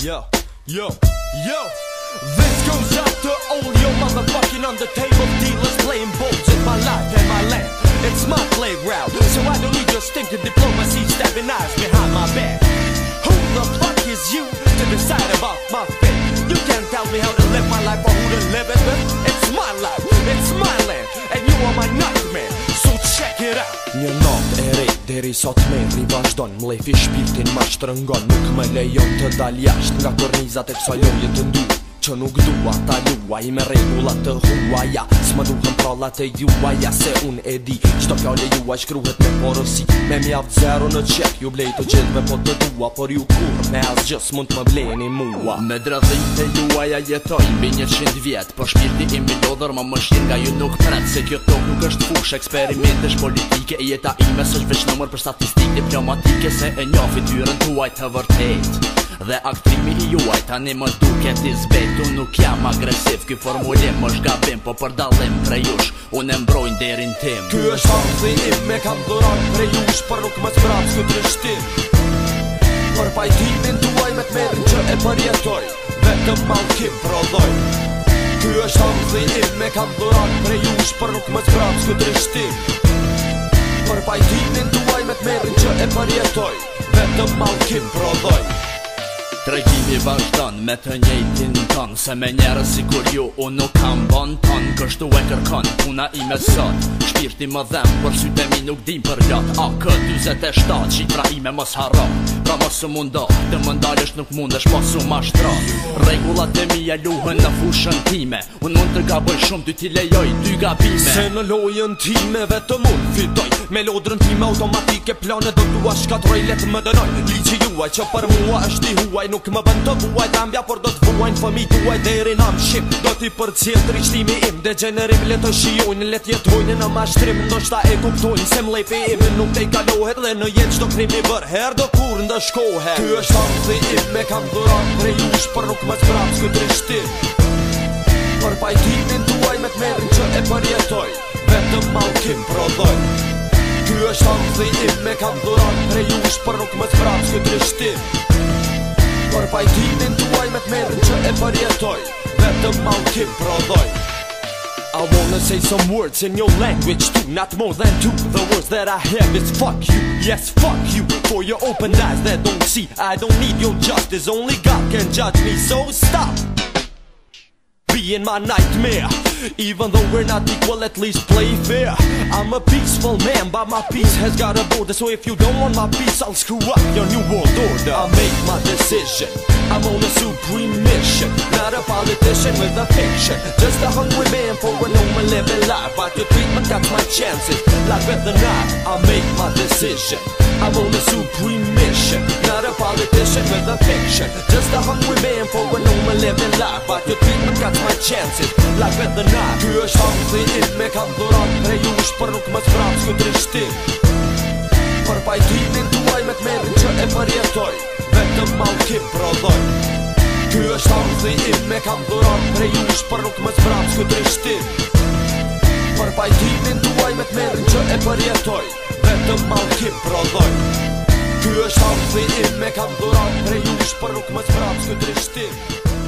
Yo, yo, yo. This goes out to all your motherfucking table dealers playing balls in my life and my land. It's my playground, so I don't need your stinking diplomacy stabbing eyes behind my back. Who the fuck is you to decide about my fate? You can't tell me how to live my life or who to live it with. It's my life, it's my land, and you are my nightmare. So check it out. You're not Deri sot me ndri vazhdon Mlefi shpirtin ma shtërëngon Nuk me lejon të dal jasht Nga kërnizat e pësajon jetë ndur që nuk dua ta luaj me regullat të huaja s'ma duhem prallat të juaja se un e di qdo fjale juaj shkruhet me porosi me mjaft zero në qek ju blej të me po të dua por ju kur me as gjës mund të më bleni mua me drathin të juaja jetoj mbi një qind po shpirti im mbi do ma më shtir nga ju nuk pret se kjo tok nuk është fush eksperimentesh politike jeta ime s'është veç nëmër për statistik diplomatike se e njofi tyren tuaj të vërtet dhe aktimi i juaj Tani më duke t'i zbetu nuk jam agresiv Ky formulim më shkabim, po përdalim dalim për jush Unë mbrojnë derin tim Ky është hamë im, me kam dhurat për jush Për nuk më zbrat, së të rështim Për pajtimin duaj me t'merin që e përjetoj Vetëm të malkim prodhoj Ky është hamë im, me kam dhurat për jush Për nuk më zbrat, së të rështim Për pajtimin duaj me t'merin që e përjetoj Vetëm malkim prodhoj Tregimi vazhdon me të njëjtin ton Se me njerë si kur ju unë nuk kam bon ton Kështu e kërkon puna i me sot Shpirti më dhem, për sytë mi nuk dim për lot A këtë 27, qitra i me mos haro Pra mos u mundo, të nuk mundesh Mos po u mashtro Regullat e mi e luhën në fushën time Unë mund të gaboj shumë, ty ti lejoj dy gabime Se në lojën time vetë mund fitoj Me lodrën time automatike planet Do t'u ashtë katroj, më dënoj Ligi juaj që për mua është i huaj nuk më bën të vuaj Dambja por do të vuajnë fëmi tuaj Dere në amë shqip Do t'i për të rishtimi im Dhe gjenërim le të shiojnë Le t'jet vojnë në mashtrim Në shta e kuptojnë Se më im Nuk t'i kalohet Dhe në jetë që do këni mi bërë Herë do kur ndë shkohet Ty është amë të im Me kam dhurat Pre jush Për nuk më zbrat Së këtë rishti Për pajtimin duaj Me t'merin që e përjetoj vetëm Ju është të më të i im, me kam dhurat, rejush, për nuk më të vratë, pajtimin me t'merin që e përjetoj Vetëm prodhoj I wanna say some words in your language too Not more than two The words that I have is fuck you Yes, fuck you For your open eyes that don't see I don't need your justice Only God can judge me So stop Being my nightmare even though we're not equal, at least play fair I'm a peaceful man, but my peace has got a border So if you don't want my peace, I'll screw up your new world order I make my decision, I'm on a supreme mission Not a politician with a fiction Just a hungry man for a normal living life But your treatment got my chances, like better not I make my decision, I'm on a supreme mission Not a politician with a fiction Just a hungry man for a normal living life qencit Lajve dhe na Ky është hapë të im me kam dhurat Pre ju është për nuk më zbrapë s'ku drishti Për pajtimin të me të merin që e përjetoj Vete më më kip prodhoj Ky është hapë të me kam dhurat Pre ju është për nuk më zbrapë s'ku drishti Për pajtimin të me të merin që e përjetoj Vete më më kip prodhoj Ky është hapë të me kam dhurat Pre ju është për nuk më zbrapë s'ku drishti